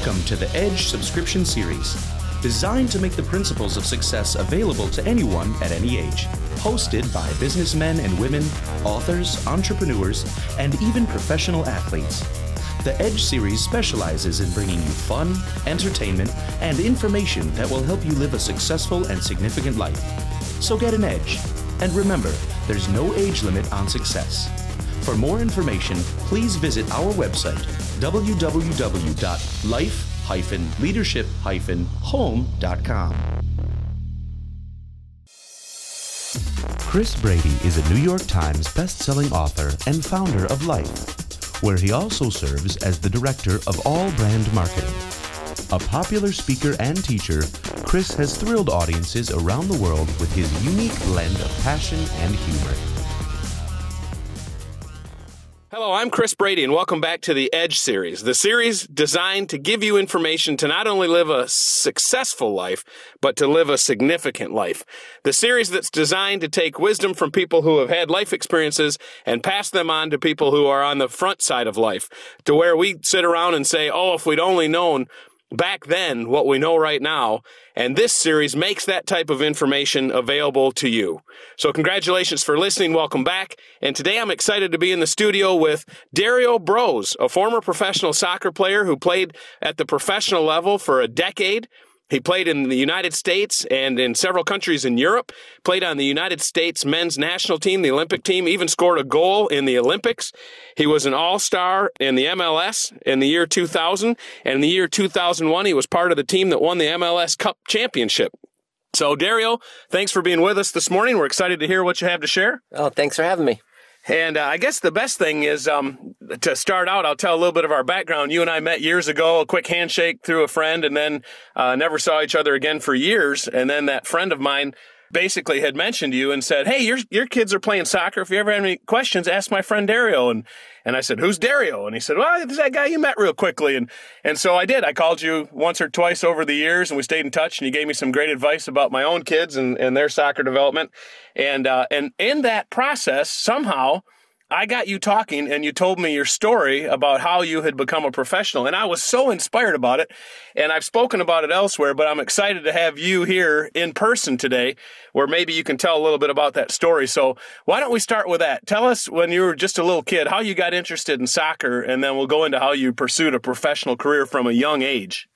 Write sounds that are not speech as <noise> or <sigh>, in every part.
Welcome to the Edge subscription series, designed to make the principles of success available to anyone at any age. Hosted by businessmen and women, authors, entrepreneurs, and even professional athletes. The Edge series specializes in bringing you fun, entertainment, and information that will help you live a successful and significant life. So get an edge. And remember, there's no age limit on success. For more information, please visit our website, www.life-leadership-home.com. Chris Brady is a New York Times best-selling author and founder of Life, where he also serves as the director of all brand marketing. A popular speaker and teacher, Chris has thrilled audiences around the world with his unique blend of passion and humor. Hello, I'm Chris Brady, and welcome back to the Edge series, the series designed to give you information to not only live a successful life, but to live a significant life. The series that's designed to take wisdom from people who have had life experiences and pass them on to people who are on the front side of life, to where we sit around and say, oh, if we'd only known back then what we know right now. And this series makes that type of information available to you. So congratulations for listening. Welcome back. And today I'm excited to be in the studio with Dario Brose, a former professional soccer player who played at the professional level for a decade. He played in the United States and in several countries in Europe, played on the United States men's national team, the Olympic team, even scored a goal in the Olympics. He was an all-star in the MLS in the year 2000, and in the year 2001 he was part of the team that won the MLS Cup championship. So Dario, thanks for being with us this morning. We're excited to hear what you have to share. Oh, thanks for having me. And uh, I guess the best thing is um, to start out, I'll tell a little bit of our background. You and I met years ago, a quick handshake through a friend, and then uh, never saw each other again for years. And then that friend of mine basically had mentioned you and said, "Hey, your your kids are playing soccer. If you ever have any questions, ask my friend Dario." And and I said, "Who's Dario?" And he said, "Well, it's that guy you met real quickly." And and so I did. I called you once or twice over the years, and we stayed in touch. And you gave me some great advice about my own kids and and their soccer development. And uh, and in that process, somehow I got you talking and you told me your story about how you had become a professional. And I was so inspired about it. And I've spoken about it elsewhere, but I'm excited to have you here in person today where maybe you can tell a little bit about that story. So why don't we start with that? Tell us when you were just a little kid, how you got interested in soccer, and then we'll go into how you pursued a professional career from a young age.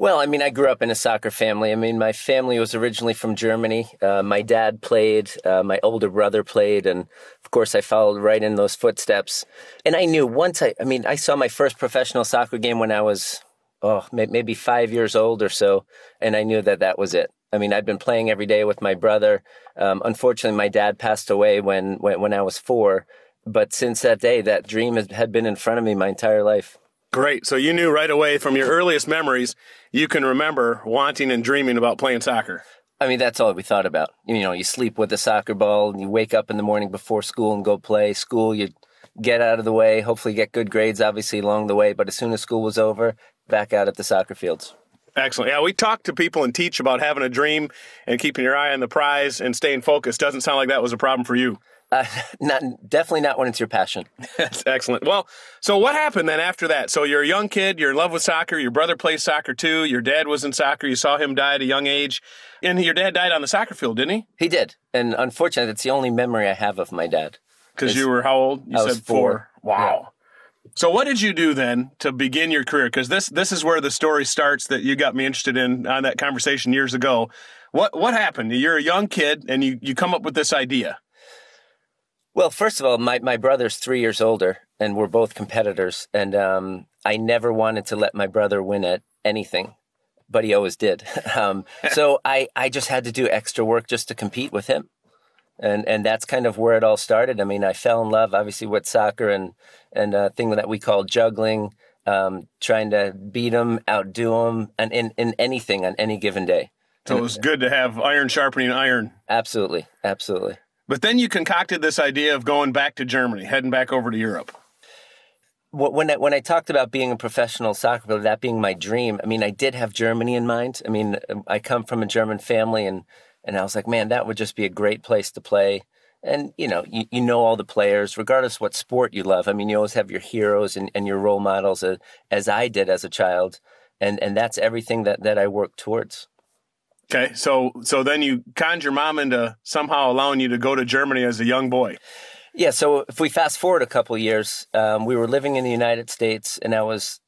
Well, I mean, I grew up in a soccer family. I mean, my family was originally from Germany. Uh, my dad played, uh, my older brother played, and of course, I followed right in those footsteps. And I knew once I, I mean, I saw my first professional soccer game when I was, oh, maybe five years old or so, and I knew that that was it. I mean, I'd been playing every day with my brother. Um, unfortunately, my dad passed away when, when, when I was four. But since that day, that dream had been in front of me my entire life. Great. So you knew right away from your earliest memories, you can remember wanting and dreaming about playing soccer. I mean, that's all we thought about. You know, you sleep with a soccer ball, and you wake up in the morning before school and go play. School, you get out of the way, hopefully get good grades, obviously, along the way. But as soon as school was over, back out at the soccer fields. Excellent. Yeah, we talk to people and teach about having a dream and keeping your eye on the prize and staying focused. Doesn't sound like that was a problem for you. Uh, <laughs> not definitely not when it's your passion. <laughs> That's excellent. Well, so what happened then after that? So you're a young kid, you're in love with soccer. Your brother plays soccer too. Your dad was in soccer. You saw him die at a young age, and your dad died on the soccer field, didn't he? He did, and unfortunately, that's the only memory I have of my dad. Because you were how old? You I said four. Wow. Yeah. So what did you do then to begin your career? Because this this is where the story starts that you got me interested in on that conversation years ago. What what happened? You're a young kid and you you come up with this idea. Well, first of all, my, my brother's three years older, and we're both competitors. And um, I never wanted to let my brother win at anything, but he always did. <laughs> um, <laughs> so I, I just had to do extra work just to compete with him. And and that's kind of where it all started. I mean, I fell in love, obviously, with soccer and and a thing that we call juggling, um, trying to beat him, outdo him, and in, in anything on any given day. So it was good to have iron sharpening iron. Absolutely, absolutely. But then you concocted this idea of going back to Germany, heading back over to Europe. When I, when I talked about being a professional soccer player, that being my dream, I mean, I did have Germany in mind. I mean, um, I come from a German family, and and I was like, man, that would just be a great place to play. And you know, you, you know all the players, regardless what sport you love. I mean, you always have your heroes and, and your role models, as, as I did as a child. and and that's everything that that I work towards. Okay, so so then you conned your mom into somehow allowing you to go to Germany as a young boy. Yeah. So if we fast forward a couple years, um, we were living in the United States, and I was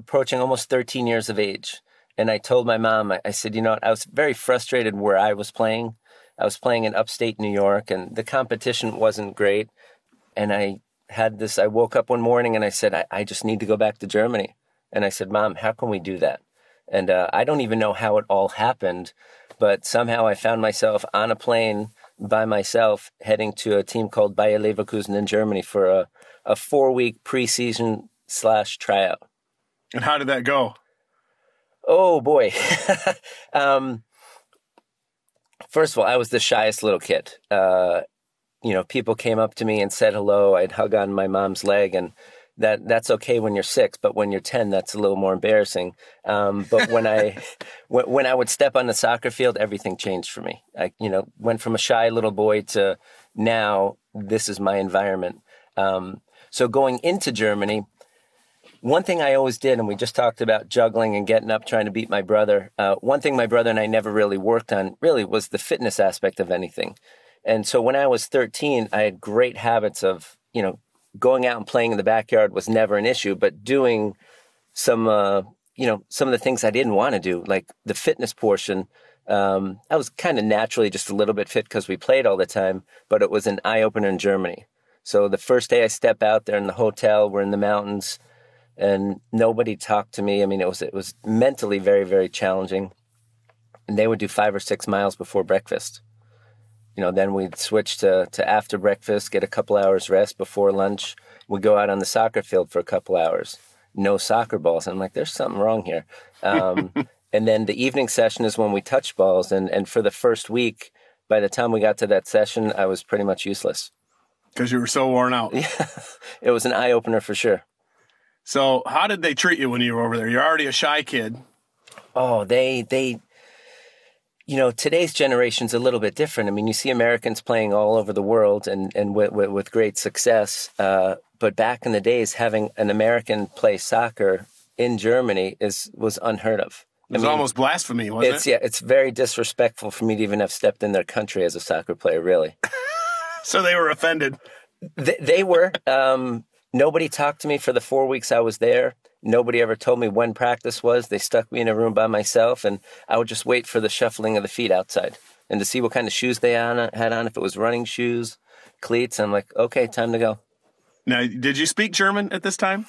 approaching almost 13 years of age. And I told my mom, I, I said, you know, what? I was very frustrated where I was playing. I was playing in upstate New York, and the competition wasn't great. And I had this. I woke up one morning and I said, I, I just need to go back to Germany. And I said, Mom, how can we do that? And uh, I don't even know how it all happened, but somehow I found myself on a plane by myself heading to a team called Bayer Leverkusen in Germany for a, a four week preseason slash tryout. And how did that go? Oh boy. <laughs> um, first of all, I was the shyest little kid. Uh, you know, people came up to me and said hello. I'd hug on my mom's leg, and that that's okay when you're six, but when you're ten, that's a little more embarrassing. Um, but when I <laughs> when, when I would step on the soccer field, everything changed for me. I you know went from a shy little boy to now this is my environment. Um, so going into Germany, one thing I always did, and we just talked about juggling and getting up trying to beat my brother. Uh, one thing my brother and I never really worked on really was the fitness aspect of anything. And so when I was 13, I had great habits of, you know, going out and playing in the backyard was never an issue, but doing some, uh, you know, some of the things I didn't want to do, like the fitness portion. Um, I was kind of naturally just a little bit fit because we played all the time, but it was an eye opener in Germany. So the first day I step out there in the hotel, we're in the mountains, and nobody talked to me. I mean, it was it was mentally very very challenging. And they would do five or six miles before breakfast you know, then we'd switch to, to after breakfast, get a couple hours rest before lunch. We'd go out on the soccer field for a couple hours. No soccer balls. And I'm like, there's something wrong here. Um, <laughs> and then the evening session is when we touch balls. And, and for the first week, by the time we got to that session, I was pretty much useless. Because you were so worn out. Yeah, <laughs> it was an eye opener for sure. So, how did they treat you when you were over there? You're already a shy kid. Oh, they they you know, today's generation's a little bit different. I mean, you see Americans playing all over the world and, and with, with, with great success. Uh, but back in the days, having an American play soccer in Germany is was unheard of. It was mean, almost blasphemy, wasn't it's, it? Yeah, it's very disrespectful for me to even have stepped in their country as a soccer player, really. <laughs> so they were offended. They, they were. Um, nobody talked to me for the four weeks I was there. Nobody ever told me when practice was. They stuck me in a room by myself, and I would just wait for the shuffling of the feet outside and to see what kind of shoes they on, had on. If it was running shoes, cleats, I'm like, okay, time to go. Now, did you speak German at this time?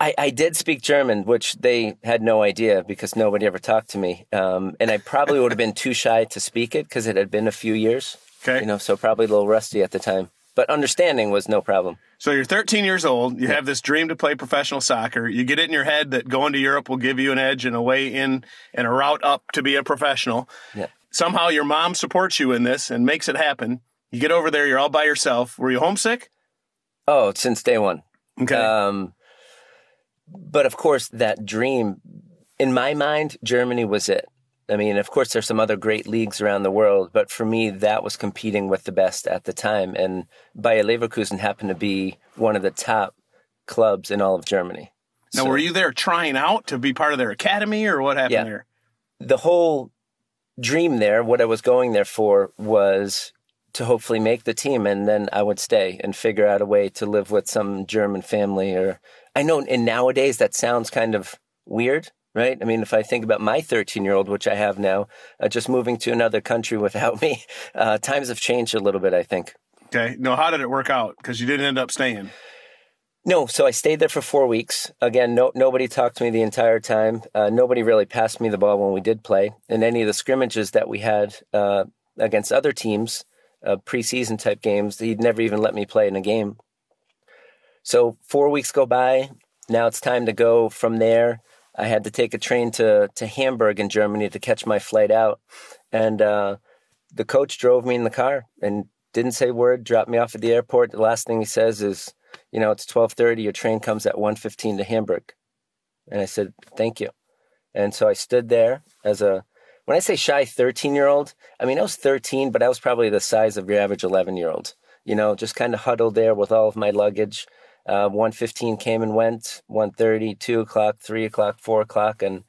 I, I did speak German, which they had no idea because nobody ever talked to me. Um, and I probably would have been too shy to speak it because it had been a few years. Okay. You know, so probably a little rusty at the time. But understanding was no problem. So you're 13 years old. You yeah. have this dream to play professional soccer. You get it in your head that going to Europe will give you an edge and a way in and a route up to be a professional. Yeah. Somehow your mom supports you in this and makes it happen. You get over there. You're all by yourself. Were you homesick? Oh, since day one. Okay. Um, but of course, that dream, in my mind, Germany was it. I mean, of course, there's some other great leagues around the world, but for me, that was competing with the best at the time. And Bayer Leverkusen happened to be one of the top clubs in all of Germany. Now, so, were you there trying out to be part of their academy, or what happened yeah, there? The whole dream there, what I was going there for, was to hopefully make the team, and then I would stay and figure out a way to live with some German family. Or I know, and nowadays that sounds kind of weird right? I mean, if I think about my 13 year old, which I have now, uh, just moving to another country <laughs> without me, uh, times have changed a little bit, I think. Okay. No, how did it work out? Because you didn't end up staying. No, so I stayed there for four weeks. Again, no, nobody talked to me the entire time. Uh, nobody really passed me the ball when we did play. In any of the scrimmages that we had uh, against other teams, uh, preseason type games, he'd never even let me play in a game. So four weeks go by. Now it's time to go from there. I had to take a train to to Hamburg in Germany to catch my flight out, and uh, the coach drove me in the car and didn't say a word. Dropped me off at the airport. The last thing he says is, "You know, it's twelve thirty. Your train comes at 1.15 to Hamburg," and I said, "Thank you." And so I stood there as a when I say shy 13 year old, I mean I was 13, but I was probably the size of your average 11 year old. You know, just kind of huddled there with all of my luggage uh, 115 came and went, 1.30, 2 o'clock, 3 o'clock, 4 o'clock. And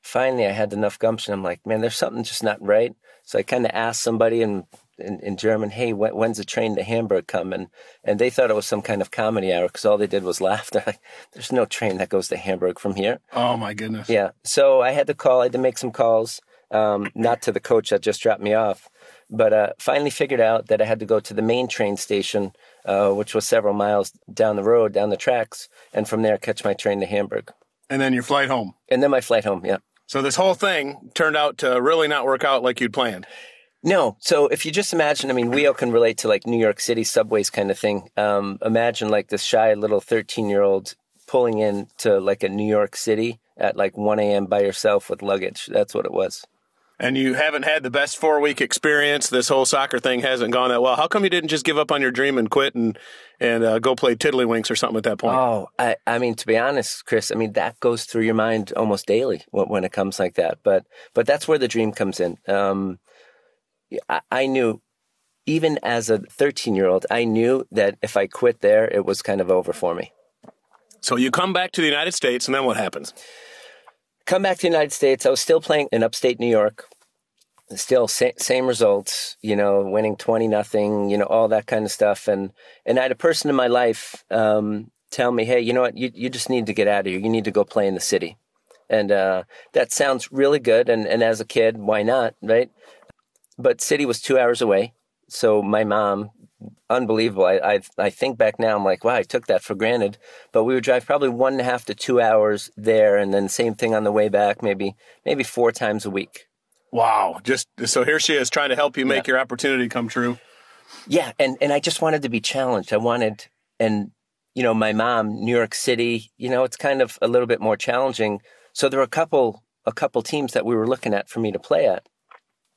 finally I had enough gumption. I'm like, man, there's something just not right. So I kind of asked somebody in, in, in German, hey, when, when's the train to Hamburg coming? And they thought it was some kind of comedy hour because all they did was <laughs> laugh. They're like, there's no train that goes to Hamburg from here. Oh, my goodness. Yeah. So I had to call, I had to make some calls, um, not to the coach that just dropped me off, but uh, finally figured out that I had to go to the main train station, uh, which was several miles down the road, down the tracks, and from there catch my train to Hamburg. And then your flight home. And then my flight home, yeah. So this whole thing turned out to really not work out like you'd planned. No. So if you just imagine, I mean, we all can relate to like New York City subways kind of thing. Um, imagine like this shy little 13 year old pulling in to like a New York City at like 1 a.m. by yourself with luggage. That's what it was. And you haven't had the best four week experience. This whole soccer thing hasn't gone that well. How come you didn't just give up on your dream and quit and and uh, go play tiddlywinks or something at that point? Oh, I, I mean, to be honest, Chris, I mean that goes through your mind almost daily when, when it comes like that. But but that's where the dream comes in. Um, I, I knew, even as a 13 year old, I knew that if I quit there, it was kind of over for me. So you come back to the United States, and then what happens? Come back to the United States. I was still playing in upstate New York. Still sa- same results, you know, winning twenty nothing, you know, all that kind of stuff. And and I had a person in my life um, tell me, hey, you know what, you you just need to get out of here. You need to go play in the city. And uh, that sounds really good. And and as a kid, why not, right? But city was two hours away, so my mom unbelievable. I, I, I think back now, I'm like, wow, I took that for granted. But we would drive probably one and a half to two hours there, and then same thing on the way back, maybe maybe four times a week. Wow! Just so here she is trying to help you make yeah. your opportunity come true. Yeah, and and I just wanted to be challenged. I wanted, and you know, my mom, New York City. You know, it's kind of a little bit more challenging. So there were a couple a couple teams that we were looking at for me to play at.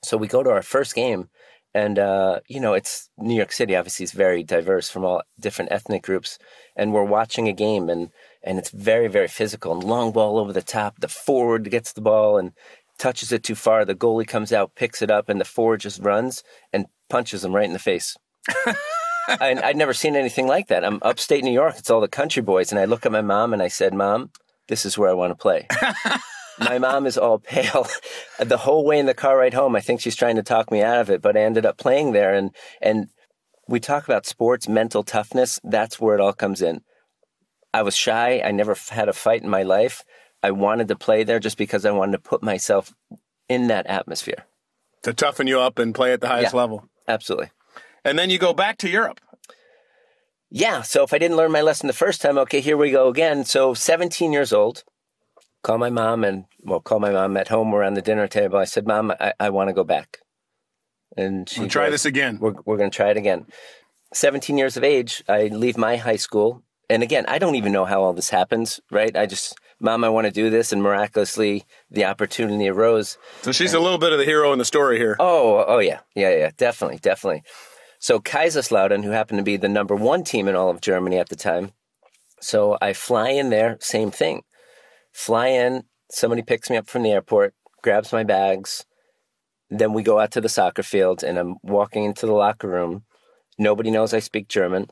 So we go to our first game, and, uh, you know, it's New York City, obviously, is very diverse from all different ethnic groups. And we're watching a game, and, and it's very, very physical. And long ball over the top. The forward gets the ball and touches it too far. The goalie comes out, picks it up, and the forward just runs and punches him right in the face. <laughs> and I'd never seen anything like that. I'm upstate New York. It's all the country boys. And I look at my mom and I said, Mom, this is where I want to play. <laughs> my mom is all <laughs> pale the whole way in the car ride home. I think she's trying to talk me out of it, but I ended up playing there. And, and we talk about sports, mental toughness. That's where it all comes in. I was shy. I never had a fight in my life. I wanted to play there just because I wanted to put myself in that atmosphere. To toughen you up and play at the highest yeah, level. Absolutely. And then you go back to Europe. Yeah. So if I didn't learn my lesson the first time, okay, here we go again. So 17 years old, call my mom and well, call my mom at home. We're on the dinner table. I said, "Mom, I, I want to go back." And she we'll try goes, this again. We're we're going to try it again. Seventeen years of age, I leave my high school, and again, I don't even know how all this happens. Right? I just, Mom, I want to do this, and miraculously, the opportunity arose. So she's and, a little bit of the hero in the story here. Oh, oh yeah, yeah, yeah, definitely, definitely. So Kaiserslautern, who happened to be the number one team in all of Germany at the time, so I fly in there, same thing fly in, somebody picks me up from the airport, grabs my bags. Then we go out to the soccer field, and I'm walking into the locker room. Nobody knows I speak German.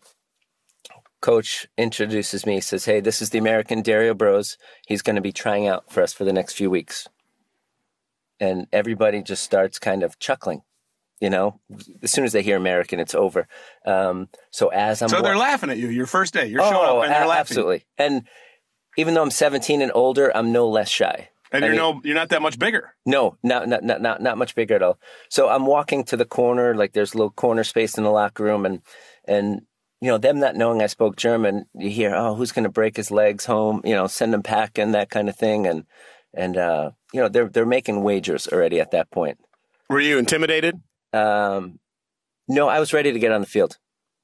Coach introduces me, says, Hey, this is the American Dario Brose. He's going to be trying out for us for the next few weeks. And everybody just starts kind of chuckling. You know, as soon as they hear American, it's over. Um, so as I'm so they're wa- laughing at you. Your first day, you're oh, showing up and they're a- laughing. Absolutely, and even though I'm 17 and older, I'm no less shy. And I you're mean, no, you're not that much bigger. No, not, not not not not much bigger at all. So I'm walking to the corner, like there's a little corner space in the locker room, and and you know them not knowing I spoke German, you hear, oh, who's going to break his legs home? You know, send him packing, that kind of thing, and and uh, you know they're they're making wagers already at that point. Were you intimidated? Um, no, I was ready to get on the field.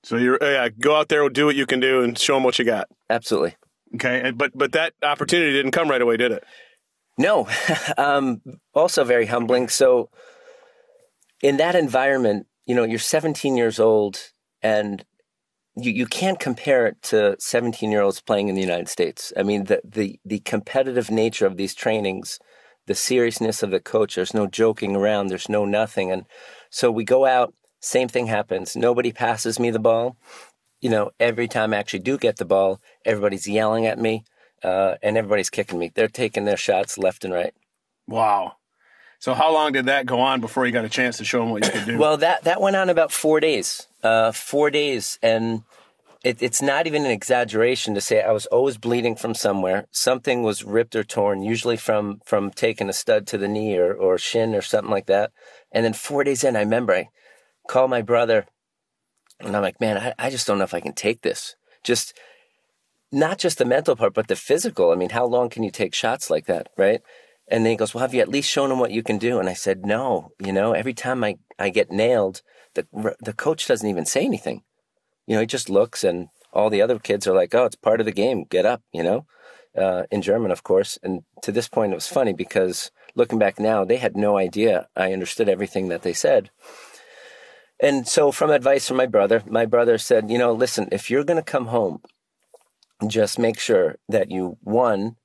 So you're yeah, go out there, do what you can do, and show them what you got. Absolutely. Okay, but but that opportunity didn't come right away, did it? No. <laughs> um, also very humbling. So in that environment, you know, you're 17 years old and you, you can't compare it to 17 year olds playing in the United States. I mean, the, the, the competitive nature of these trainings, the seriousness of the coach, there's no joking around, there's no nothing. And so we go out, same thing happens. Nobody passes me the ball you know, every time I actually do get the ball, everybody's yelling at me uh, and everybody's kicking me. They're taking their shots left and right. Wow. So how long did that go on before you got a chance to show them what you could do? well, that that went on about four days. Uh, four days, and it, it's not even an exaggeration to say I was always bleeding from somewhere. Something was ripped or torn, usually from from taking a stud to the knee or, or shin or something like that. And then four days in, I remember I called my brother, and I'm like, man, I, I just don't know if I can take this. Just not just the mental part, but the physical. I mean, how long can you take shots like that, right? And then he goes, Well, have you at least shown him what you can do? And I said, No. You know, every time I, I get nailed, the, the coach doesn't even say anything. You know, he just looks, and all the other kids are like, Oh, it's part of the game. Get up, you know, uh, in German, of course. And to this point, it was funny because looking back now, they had no idea I understood everything that they said. And so, from advice from my brother, my brother said, You know, listen, if you're going to come home, just make sure that you, one,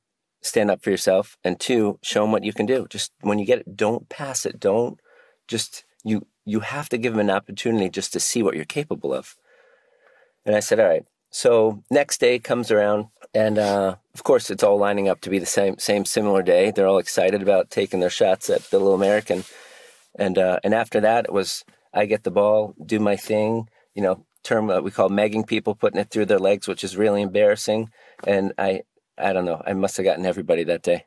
stand up for yourself and two show them what you can do. Just when you get it don't pass it. Don't just you you have to give them an opportunity just to see what you're capable of. And i said all right. So next day comes around and uh, of course it's all lining up to be the same same similar day. They're all excited about taking their shots at the little american. And uh, and after that it was i get the ball do my thing you know term uh, we call megging people putting it through their legs which is really embarrassing and i I don't know. I must have gotten everybody that day.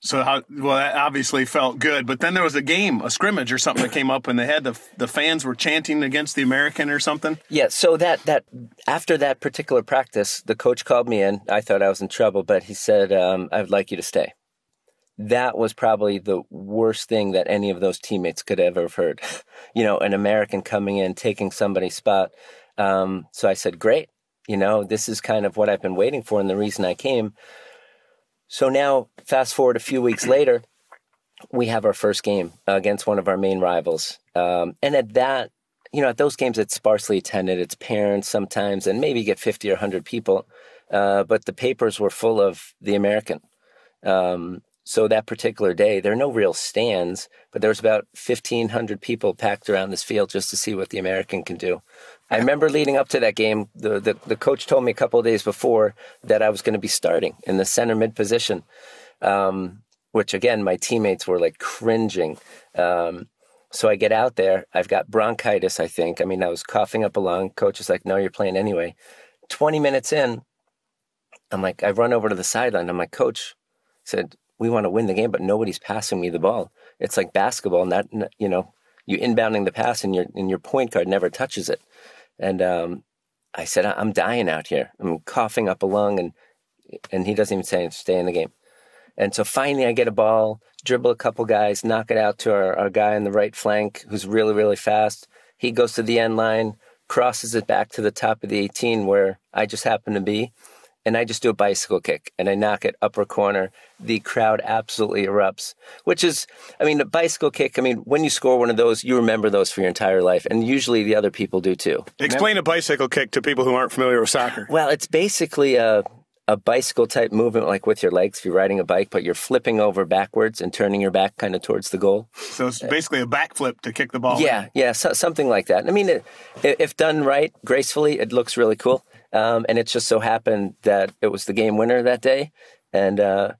So how well that obviously felt good, but then there was a game, a scrimmage or something that came up, and they had the the fans were chanting against the American or something. Yeah. So that that after that particular practice, the coach called me in. I thought I was in trouble, but he said, um, "I'd like you to stay." That was probably the worst thing that any of those teammates could ever have heard. <laughs> you know, an American coming in taking somebody's spot. Um, so I said, "Great." You know, this is kind of what I've been waiting for and the reason I came. So now, fast forward a few weeks <clears throat> later, we have our first game against one of our main rivals. Um, and at that, you know, at those games, it's sparsely attended. It's parents sometimes, and maybe get 50 or 100 people. Uh, but the papers were full of the American. Um, so that particular day, there are no real stands, but there was about 1,500 people packed around this field just to see what the American can do. I remember leading up to that game, the, the, the coach told me a couple of days before that I was going to be starting in the center mid position, um, which again, my teammates were like cringing. Um, so I get out there. I've got bronchitis, I think. I mean, I was coughing up a lung. Coach is like, no, you're playing anyway. 20 minutes in, I'm like, I run over to the sideline. I'm like, Coach said, we want to win the game, but nobody's passing me the ball. It's like basketball, not, you know, you inbounding the pass and your, and your point guard never touches it. And um, I said, I'm dying out here. I'm coughing up a lung, and and he doesn't even say stay in the game. And so finally, I get a ball, dribble a couple guys, knock it out to our, our guy on the right flank who's really really fast. He goes to the end line, crosses it back to the top of the 18 where I just happen to be, and I just do a bicycle kick and I knock it upper corner. The crowd absolutely erupts, which is, I mean, a bicycle kick. I mean, when you score one of those, you remember those for your entire life, and usually the other people do too. Explain remember? a bicycle kick to people who aren't familiar with soccer. Well, it's basically a a bicycle type movement, like with your legs, if you're riding a bike, but you're flipping over backwards and turning your back kind of towards the goal. So it's basically a backflip to kick the ball. Yeah, in. yeah, so, something like that. I mean, it, if done right, gracefully, it looks really cool. Um, and it just so happened that it was the game winner that day. And, uh,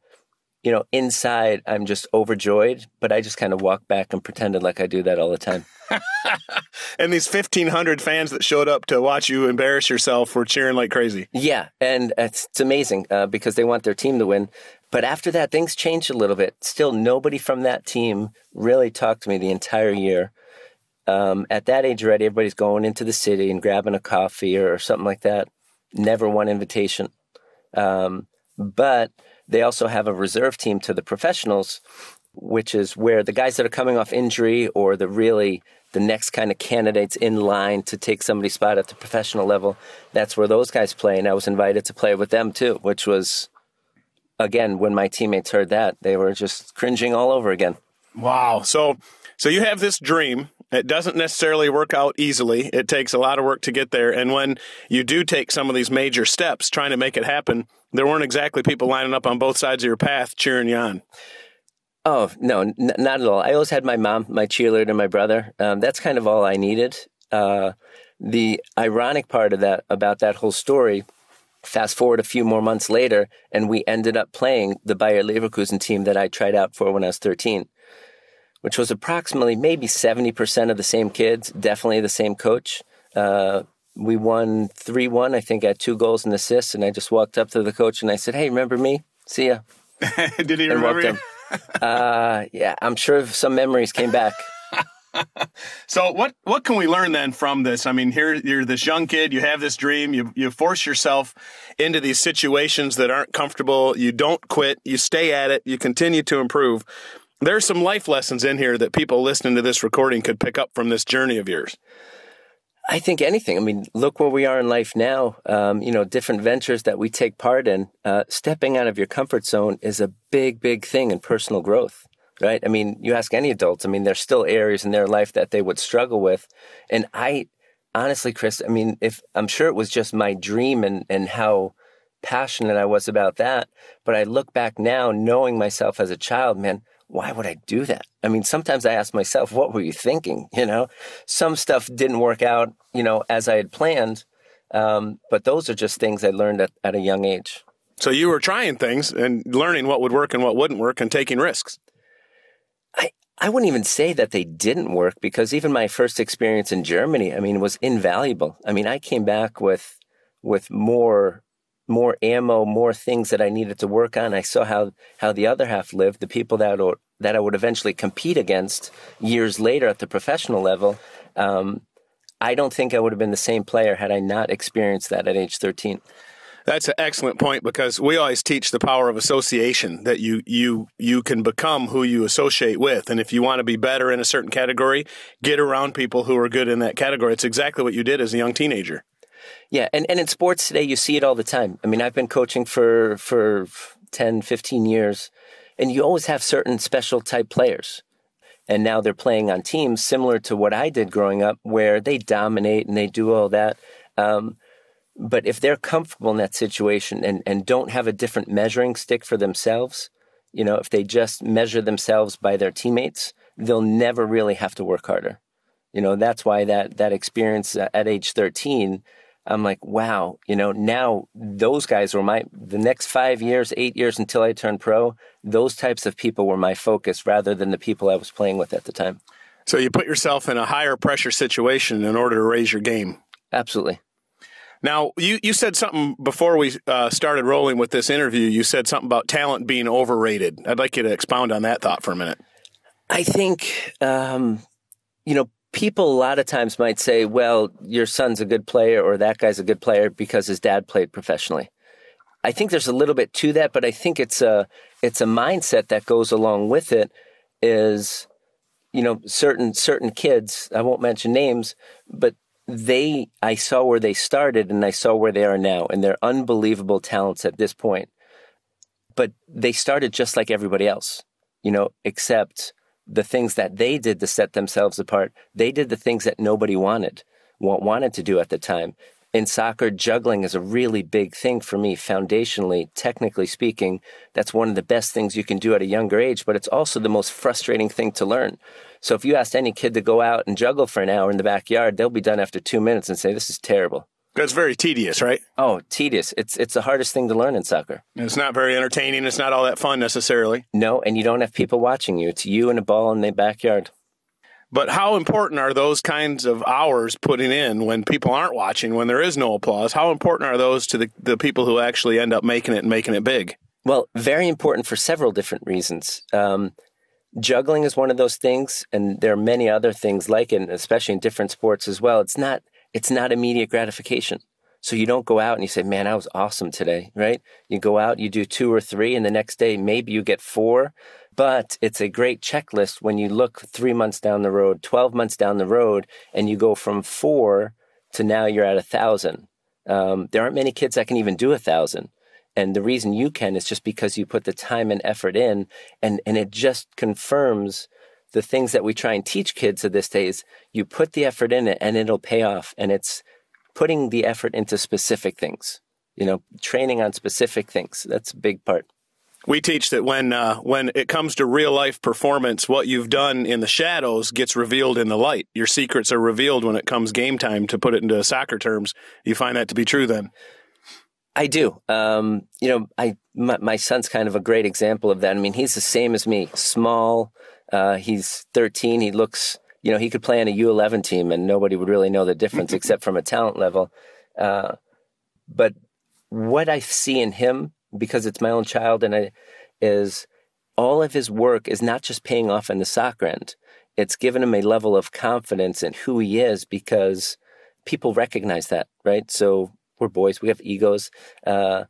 you know, inside, I'm just overjoyed, but I just kind of walked back and pretended like I do that all the time. <laughs> and these 1,500 fans that showed up to watch you embarrass yourself were cheering like crazy. Yeah. And it's, it's amazing uh, because they want their team to win. But after that, things changed a little bit. Still, nobody from that team really talked to me the entire year. Um, at that age already, everybody's going into the city and grabbing a coffee or, or something like that never won invitation. Um, but they also have a reserve team to the professionals, which is where the guys that are coming off injury or the really the next kind of candidates in line to take somebody's spot at the professional level, that's where those guys play. And I was invited to play with them too, which was, again, when my teammates heard that, they were just cringing all over again. Wow. So, so you have this dream it doesn't necessarily work out easily. It takes a lot of work to get there. And when you do take some of these major steps trying to make it happen, there weren't exactly people lining up on both sides of your path cheering you on. Oh, no, n- not at all. I always had my mom, my cheerleader, and my brother. Um, that's kind of all I needed. Uh, the ironic part of that, about that whole story, Fast forward a few more months later, and we ended up playing the Bayer Leverkusen team that I tried out for when I was 13, which was approximately maybe 70% of the same kids, definitely the same coach. Uh, we won 3 1. I think I had two goals and assists. And I just walked up to the coach and I said, Hey, remember me? See ya. <laughs> Did he and remember you? <laughs> uh, yeah, I'm sure some memories came back. <laughs> so what what can we learn then from this? I mean, here you're this young kid, you have this dream, you you force yourself into these situations that aren't comfortable, you don't quit, you stay at it, you continue to improve. There's some life lessons in here that people listening to this recording could pick up from this journey of yours. I think anything. I mean, look where we are in life now. Um, you know, different ventures that we take part in. Uh, stepping out of your comfort zone is a big, big thing in personal growth, right? I mean, you ask any adults. I mean, there's still areas in their life that they would struggle with, and I, honestly, Chris, I mean, if I'm sure it was just my dream and and how passionate I was about that, but I look back now, knowing myself as a child, man why would I do that? I mean, sometimes I ask myself, what were you thinking? You know, some stuff didn't work out, you know, as I had planned. Um, but those are just things I learned at, at a young age. So you were trying things and learning what would work and what wouldn't work and taking risks. I, I wouldn't even say that they didn't work because even my first experience in Germany, I mean, was invaluable. I mean, I came back with, with more more ammo, more things that I needed to work on. I saw how how the other half lived, the people that or, that I would eventually compete against years later at the professional level. Um, I don't think I would have been the same player had I not experienced that at age 13. That's an excellent point because we always teach the power of association that you you you can become who you associate with and if you want to be better in a certain category, get around people who are good in that category. It's exactly what you did as a young teenager. Yeah, and, and in sports today, you see it all the time. I mean, I've been coaching for, for 10, 15 years, and you always have certain special type players. And now they're playing on teams similar to what I did growing up, where they dominate and they do all that. Um, but if they're comfortable in that situation and, and don't have a different measuring stick for themselves, you know, if they just measure themselves by their teammates, they'll never really have to work harder. You know, that's why that that experience at age 13 I'm like, wow, you know, now those guys were my, the next five years, eight years until I turned pro, those types of people were my focus rather than the people I was playing with at the time. So you put yourself in a higher pressure situation in order to raise your game. Absolutely. Now, you, you said something before we uh, started rolling with this interview. You said something about talent being overrated. I'd like you to expound on that thought for a minute. I think, um, you know, people a lot of times might say, well, your son's a good player or that guy's a good player because his dad played professionally. I think there's a little bit to that, but I think it's a it's a mindset that goes along with it is you know certain certain kids, I won't mention names, but they I saw where they started and I saw where they are now and they're unbelievable talents at this point. But they started just like everybody else, you know, except the things that they did to set themselves apart. They did the things that nobody wanted, wanted to do at the time. In soccer, juggling is a really big thing for me, foundationally, technically speaking. That's one of the best things you can do at a younger age, but it's also the most frustrating thing to learn. So if you asked any kid to go out and juggle for an hour in the backyard, they'll be done after two minutes and say, This is terrible. That's very tedious, right? Oh, tedious. It's it's the hardest thing to learn in soccer. It's not very entertaining. It's not all that fun necessarily. No, and you don't have people watching you. It's you and a ball in the backyard. But how important are those kinds of hours putting in when people aren't watching, when there is no applause? How important are those to the, the people who actually end up making it and making it big? Well, very important for several different reasons. Um, juggling is one of those things, and there are many other things like it, especially in different sports as well. It's not it's not immediate gratification. So you don't go out and you say, man, I was awesome today, right? You go out, you do two or three, and the next day, maybe you get four. But it's a great checklist when you look three months down the road, 12 months down the road, and you go from four to now you're at a thousand. Um, there aren't many kids that can even do a thousand. And the reason you can is just because you put the time and effort in, and, and it just confirms the things that we try and teach kids of this day is you put the effort in it and it'll pay off. And it's putting the effort into specific things, you know, training on specific things. That's a big part. We teach that when uh, when it comes to real life performance, what you've done in the shadows gets revealed in the light. Your secrets are revealed when it comes game time. To put it into soccer terms, you find that to be true then. I do. Um, you know, I my, my, son's kind of a great example of that. I mean, he's the same as me, small. Uh, he's 13. He looks, you know, he could play on a U11 team, and nobody would really know the difference <laughs> except from a talent level. Uh, but what I see in him, because it's my own child, and I, is all of his work is not just paying off in the soccer end. It's given him a level of confidence in who he is because people recognize that, right? So we're boys, we have egos, uh,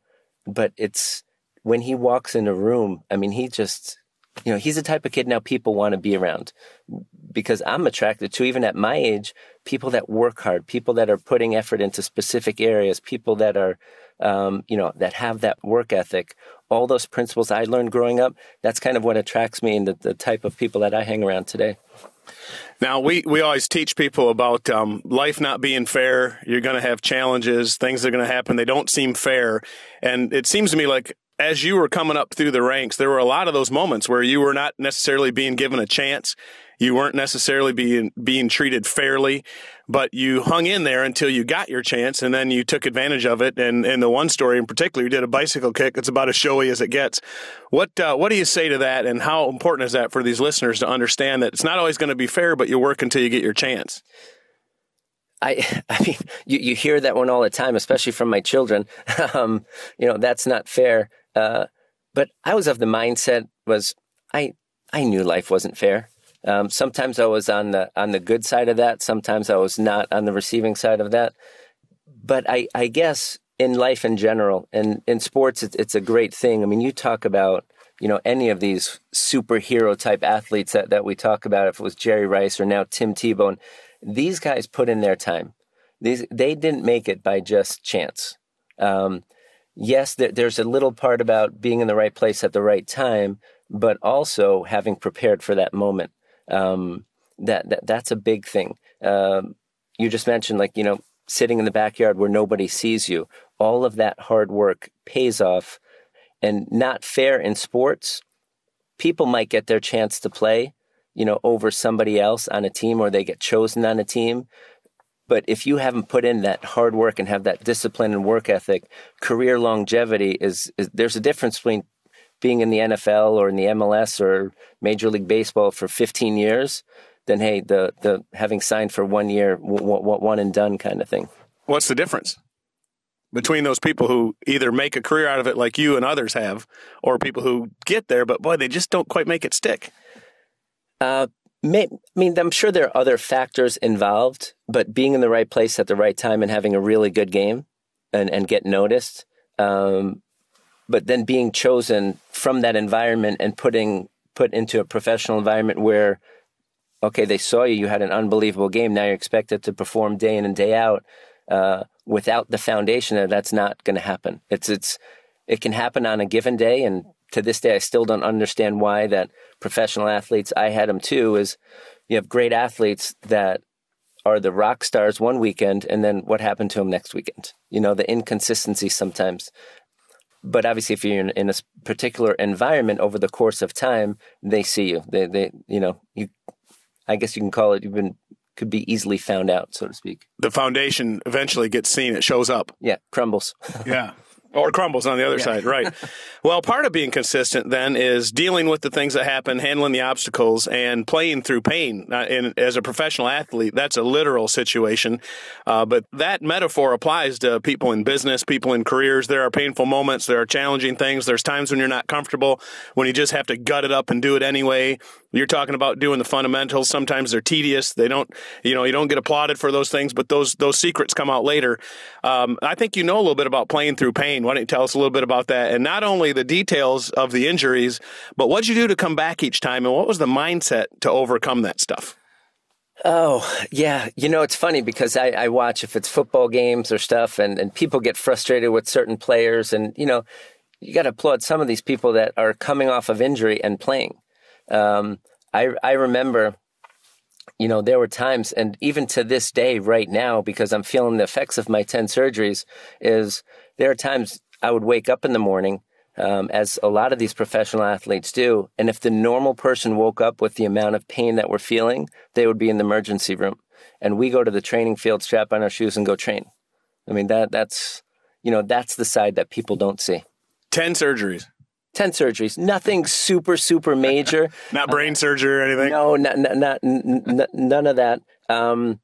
but it's when he walks in a room. I mean, he just, you know, he's the type of kid now people want to be around because I'm attracted to even at my age people that work hard, people that are putting effort into specific areas, people that are, um, you know, that have that work ethic. All those principles I learned growing up. That's kind of what attracts me and the, the type of people that I hang around today. Now we, we always teach people about um, life not being fair. You're going to have challenges. Things are going to happen. They don't seem fair, and it seems to me like as you were coming up through the ranks, there were a lot of those moments where you were not necessarily being given a chance. You weren't necessarily being being treated fairly, but you hung in there until you got your chance, and then you took advantage of it. And in the one story in particular, you did a bicycle kick. It's about as showy as it gets. What uh, what do you say to that, and how important is that for these listeners to understand that it's not always going to be fair, but you work until you get your chance? I, <laughs> I mean, you, you hear that one all the time, especially from my children. <laughs> um, you know, that's not fair. Uh, but I was of the mindset was I I knew life wasn't fair. Um, sometimes I was on the on the good side of that. Sometimes I was not on the receiving side of that. But I, I guess in life in general, and in sports, it's, it's a great thing. I mean, you talk about you know any of these superhero type athletes that, that we talk about. If it was Jerry Rice or now Tim Tebow, and these guys put in their time. These they didn't make it by just chance. Um, yes, there's a little part about being in the right place at the right time, but also having prepared for that moment. Um, that, that that's a big thing. Um, you just mentioned like you know sitting in the backyard where nobody sees you. All of that hard work pays off, and not fair in sports. People might get their chance to play, you know, over somebody else on a team, or they get chosen on a team. But if you haven't put in that hard work and have that discipline and work ethic, career longevity is, is there's a difference between being in the NFL or in the MLS or Major League Baseball for 15 years than hey the the having signed for one year one and done kind of thing. What's the difference between those people who either make a career out of it like you and others have, or people who get there but boy they just don't quite make it stick? Uh, may, I mean, I'm sure there are other factors involved, but being in the right place at the right time and having a really good game and, and get noticed um, but then being chosen from that environment and putting put into a professional environment where okay they saw you you had an unbelievable game now you're expected to perform day in and day out uh, without the foundation that's not going to happen. It's it's it can happen on a given day and to this day i still don't understand why that professional athletes i had them too is you have great athletes that are the rock stars one weekend and then what happened to them next weekend you know the inconsistency sometimes but obviously, if you're in, in, a particular environment over the course of time, they see you. They, they, you know, you. I guess you can call it. You've been could be easily found out, so to speak. The foundation eventually gets seen. It shows up. Yeah, crumbles. yeah <laughs> or crumbles on the other yeah. side, right? <laughs> well, part of being consistent then is dealing with the things that happen, handling the obstacles, and playing through pain. Uh, and as a professional athlete, that's a literal situation, uh, but that metaphor applies to people in business, people in careers. There are painful moments, there are challenging things. There's times when you're not comfortable, when you just have to gut it up and do it anyway. You're talking about doing the fundamentals. Sometimes they're tedious. They don't, you know, you don't get applauded for those things, but those those secrets come out later. Um, I think you know a little bit about playing through pain. Why don't you tell us a little bit about that? And not only the details of the injuries, but what you do to come back each time, and what was the mindset to overcome that stuff? Oh, yeah. You know, it's funny because I, I watch if it's football games or stuff, and, and people get frustrated with certain players. And, you know, you got to applaud some of these people that are coming off of injury and playing. Um, I I remember, you know, there were times, and even to this day, right now, because I'm feeling the effects of my ten surgeries, is there are times I would wake up in the morning, um, as a lot of these professional athletes do, and if the normal person woke up with the amount of pain that we're feeling, they would be in the emergency room, and we go to the training field, strap on our shoes, and go train. I mean that that's you know, that's the side that people don't see. 10 surgeries. 10 surgeries, nothing super, super major. <laughs> not brain surgery or anything? No, not, not, not n- none of that. Um,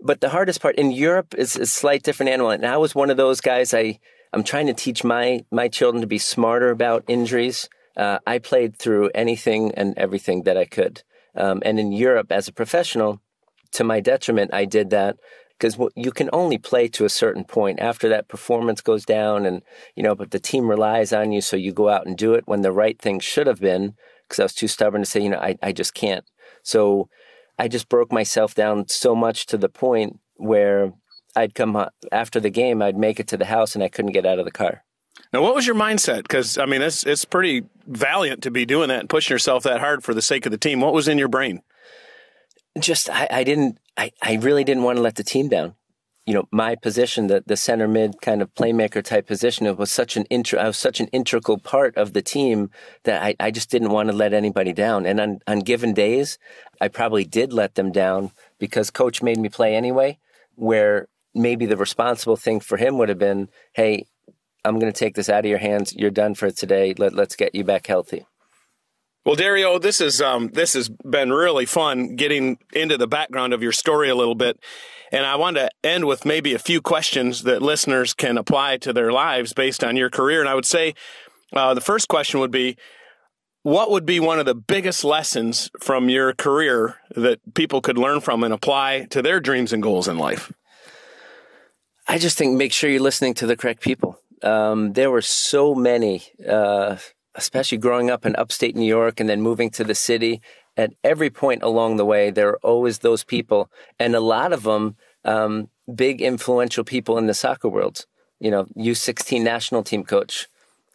but the hardest part in Europe is a slight different animal. And I was one of those guys. I, I'm trying to teach my, my children to be smarter about injuries. Uh, I played through anything and everything that I could. Um, and in Europe, as a professional, to my detriment, I did that because you can only play to a certain point. After that, performance goes down, and you know, but the team relies on you, so you go out and do it when the right thing should have been. Because I was too stubborn to say, you know, I, I just can't. So I just broke myself down so much to the point where I'd come after the game, I'd make it to the house, and I couldn't get out of the car. Now, what was your mindset? Because I mean, it's it's pretty valiant to be doing that and pushing yourself that hard for the sake of the team. What was in your brain? Just I, I didn't I, I really didn't want to let the team down. You know, my position, the, the center mid kind of playmaker type position, it was such an intro, I was such an integral part of the team that I, I just didn't want to let anybody down. And on, on given days, I probably did let them down because coach made me play anyway, where maybe the responsible thing for him would have been, Hey, I'm going to take this out of your hands. You're done for today. Let, let's get you back healthy. Well, Dario, this is um, this has been really fun getting into the background of your story a little bit, and I want to end with maybe a few questions that listeners can apply to their lives based on your career. And I would say uh, the first question would be, what would be one of the biggest lessons from your career that people could learn from and apply to their dreams and goals in life? I just think make sure you're listening to the correct people. Um, there were so many. Uh, especially growing up in upstate New York and then moving to the city, at every point along the way, there are always those people, and a lot of them um, big influential people in the soccer world. You know, U16 national team coach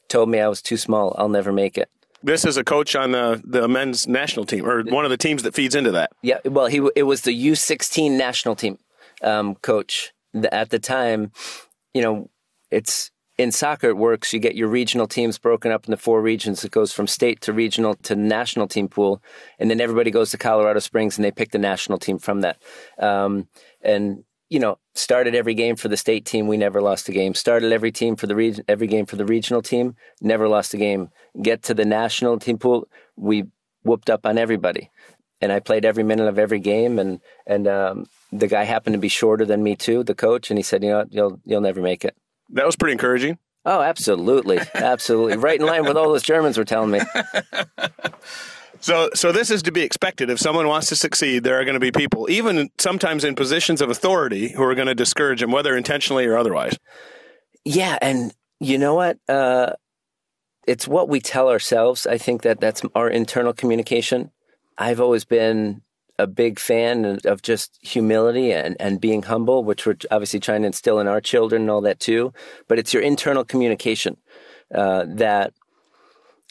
told me I was too small. I'll never make it. This is a coach on the, the men's national team, or one of the teams that feeds into that. Yeah, well, he it was the U16 national team um, coach at the time. You know, it's in soccer it works. You get your regional teams broken up into four regions. It goes from state to regional to national team pool and then everybody goes to colorado springs and they pick the national team from that. Um, and you know started every game for the state team. We never lost a game. Started every team for the region every game for the regional team. Never lost a game. Get to the national team pool. We whooped up on everybody and I played every minute of every game and and um, the guy happened to be shorter than me too the coach and he said you know you'll you'll never make it that was pretty encouraging. Oh, absolutely, absolutely, right in line with all those Germans were telling me. <laughs> So, so this is to be expected. If someone wants to succeed, there are going to be people, even sometimes in positions of authority, who are going to discourage them, whether intentionally or otherwise. Yeah, and you know what? Uh, it's what we tell ourselves. I think that that's our internal communication. I've always been a big fan of just humility and, and being humble, which we're obviously trying to instill in our children and all that too. But it's your internal communication uh, that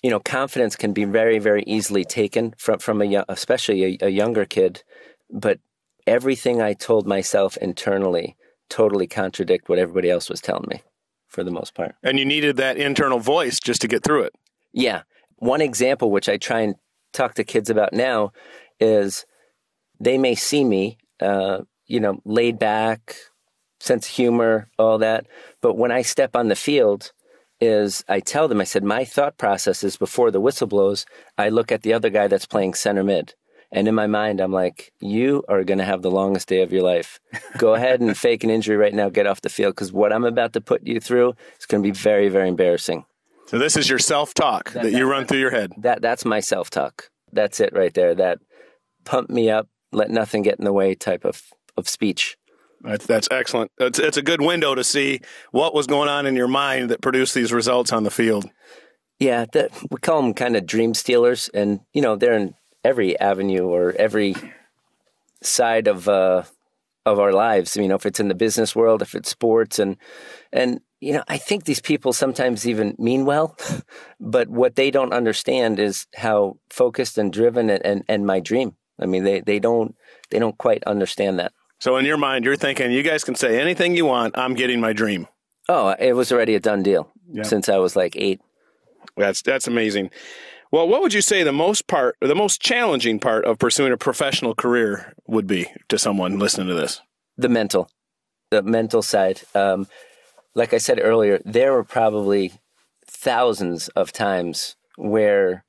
you know confidence can be very very easily taken from from a especially a, a younger kid. But everything I told myself internally totally contradict what everybody else was telling me for the most part. And you needed that internal voice just to get through it. Yeah. One example, which I try and talk to kids about now, is they may see me, uh, you know, laid back, sense of humor, all that. But when I step on the field, is I tell them, I said, my thought process is before the whistle blows, I look at the other guy that's playing center mid. And in my mind, I'm like, you are going to have the longest day of your life. Go <laughs> ahead and fake an injury right now, get off the field, because what I'm about to put you through is going to be very, very embarrassing. So this is your self talk that, that, you run through your head. That that's my self talk. That's it right there. That pump me up, let nothing get in the way type of, of speech. That's, that's excellent. It's, it's a good window to see what was going on in your mind that produced these results on the field. Yeah, that, we call them kind of dream stealers, and you know they're in every avenue or every side of uh, of our lives. You know, if it's in the business world, if it's sports, and and you know, I think these people sometimes even mean well, <laughs> but what they don't understand is how focused and driven and, and, and my dream. I mean, they, they don't they don't quite understand that. So in your mind, you're thinking you guys can say anything you want. I'm getting my dream. Oh, it was already a done deal yeah. since I was like eight. That's that's amazing. Well, what would you say the most part, or the most challenging part of pursuing a professional career would be to someone listening to this? The mental, the mental side. Um, like I said earlier, there were probably thousands of times where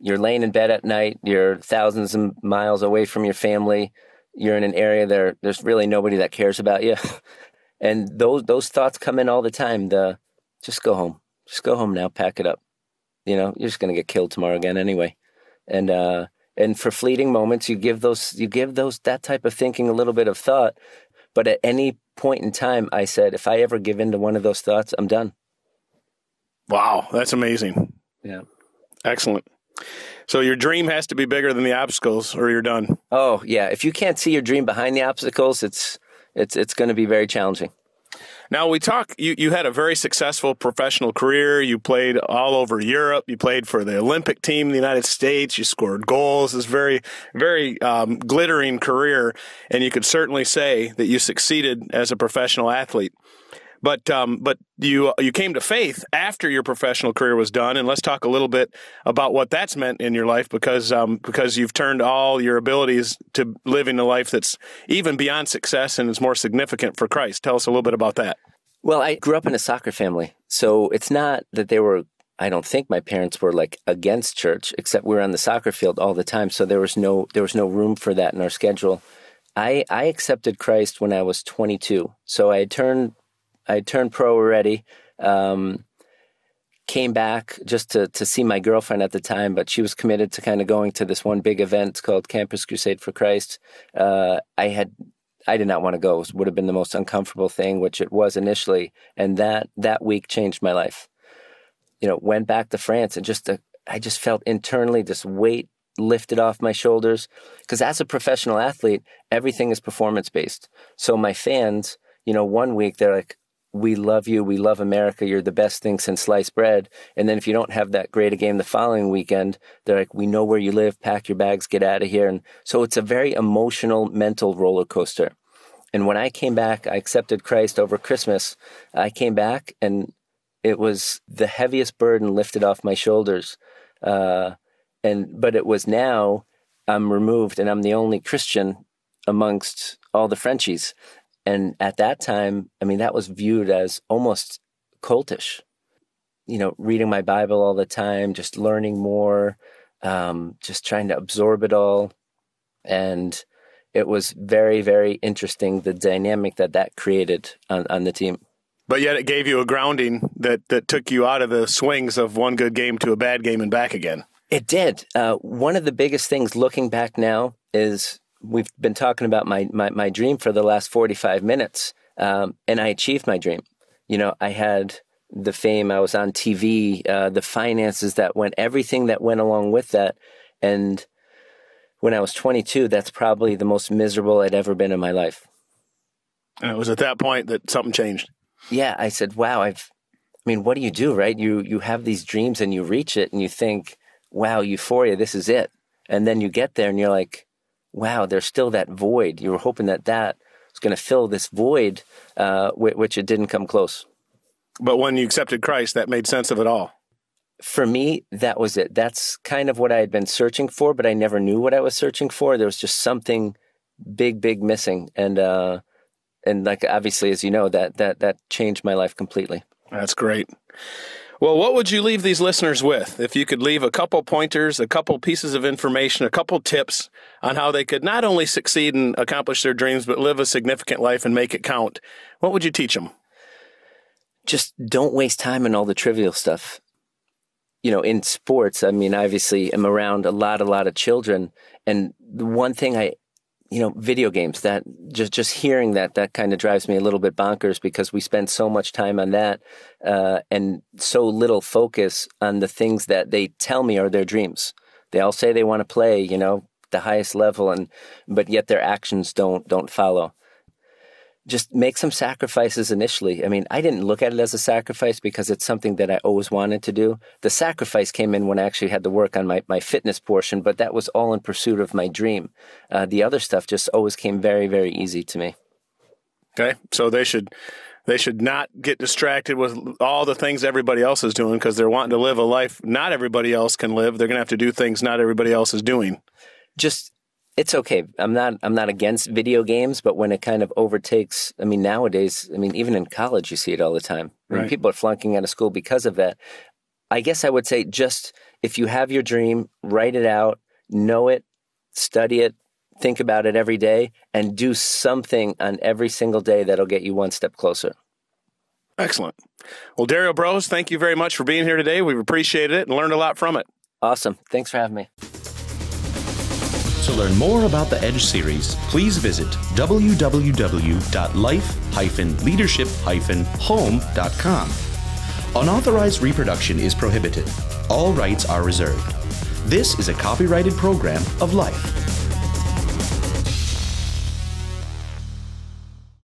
you're laying in bed at night, you're thousands of miles away from your family, you're in an area there there's really nobody that cares about you. <laughs> and those those thoughts come in all the time. The just go home. Just go home now, pack it up. You know, you're just gonna get killed tomorrow again anyway. And uh and for fleeting moments you give those you give those that type of thinking a little bit of thought. But at any point in time I said, if I ever give in to one of those thoughts, I'm done. Wow, that's amazing. Yeah. Excellent. So your dream has to be bigger than the obstacles, or you're done. Oh yeah, if you can't see your dream behind the obstacles, it's it's it's going to be very challenging. Now we talk. You you had a very successful professional career. You played all over Europe. You played for the Olympic team in the United States. You scored goals. This very very um, glittering career, and you could certainly say that you succeeded as a professional athlete. But um, but you you came to faith after your professional career was done, and let's talk a little bit about what that's meant in your life because um, because you've turned all your abilities to living a life that's even beyond success and is more significant for Christ. Tell us a little bit about that. Well, I grew up in a soccer family, so it's not that they were. I don't think my parents were like against church, except we were on the soccer field all the time, so there was no there was no room for that in our schedule. I, I accepted Christ when I was 22. So I had turned I turned pro already. Um, came back just to, to see my girlfriend at the time, but she was committed to kind of going to this one big event called Campus Crusade for Christ. Uh, I had I did not want to go. It would have been the most uncomfortable thing, which it was initially, and that that week changed my life. You know, went back to France and just uh, I just felt internally this weight lifted off my shoulders because as a professional athlete, everything is performance based. So my fans, you know, one week they're like, we love you, we love America, you're the best thing since sliced bread. And then if you don't have that great a game the following weekend, they're like, we know where you live, pack your bags, get out of here. And so it's a very emotional, mental roller coaster. And when I came back, I accepted Christ over Christmas. I came back and it was the heaviest burden lifted off my shoulders. Uh, and, but it was now I'm removed and I'm the only Christian amongst all the Frenchies. And at that time, I mean, that was viewed as almost cultish. You know, reading my Bible all the time, just learning more, um, just trying to absorb it all. And it was very, very interesting the dynamic that that created on, on the team. But yet it gave you a grounding that, that took you out of the swings of one good game to a bad game and back again. It did. Uh, one of the biggest things looking back now is we've been talking about my, my, my dream for the last 45 minutes. Um, and I achieved my dream. You know, I had the fame, I was on TV, uh, the finances that went, everything that went along with that. And when I was 22, that's probably the most miserable I'd ever been in my life. And it was at that point that something changed. Yeah, I said, "Wow, I've I mean, what do you do, right? You you have these dreams and you reach it and you think, "Wow, euphoria, this is it." And then you get there and you're like, wow, there's still that void. You were hoping that that was going to fill this void, uh, which it didn't come close. But when you accepted Christ, that made sense of it all. For me, that was it. That's kind of what I had been searching for, but I never knew what I was searching for. There was just something big, big missing, and uh, and like obviously, as you know, that that that changed my life completely. That's great. Well, what would you leave these listeners with if you could leave a couple pointers, a couple pieces of information, a couple tips on how they could not only succeed and accomplish their dreams, but live a significant life and make it count? What would you teach them? Just don't waste time on all the trivial stuff. You know, in sports, I mean, obviously, I'm around a lot, a lot of children. And the one thing I you know, video games. That just just hearing that that kind of drives me a little bit bonkers because we spend so much time on that uh, and so little focus on the things that they tell me are their dreams. They all say they want to play, you know, the highest level, and but yet their actions don't don't follow just make some sacrifices initially. I mean, I didn't look at it as a sacrifice because it's something that I always wanted to do. The sacrifice came in when I actually had to work on my, my fitness portion, but that was all in pursuit of my dream. Uh, the other stuff just always came very, very easy to me. Okay. So they should. They should not get distracted with all the things everybody else is doing because they're wanting to live a life not everybody else can live. They're going to have to do things not everybody else is doing. Just it's okay. I'm not I'm not against video games, but when it kind of overtakes, I mean nowadays, I mean even in college you see it all the time. I mean, Right. people are flunking out of school because of that. I guess I would say just if you have your dream, write it out, know it, study it, think about it every day, and do something on every single day that'll get you one step closer. Excellent. Well, Dario Brose, thank you very much for being here today. We've appreciated it and learned a lot from it. Awesome. Thanks for having me. To learn more about the Edge series, please visit www.life-leadership-home.com. Unauthorized reproduction is prohibited. All rights are reserved. This is a copyrighted program of Life.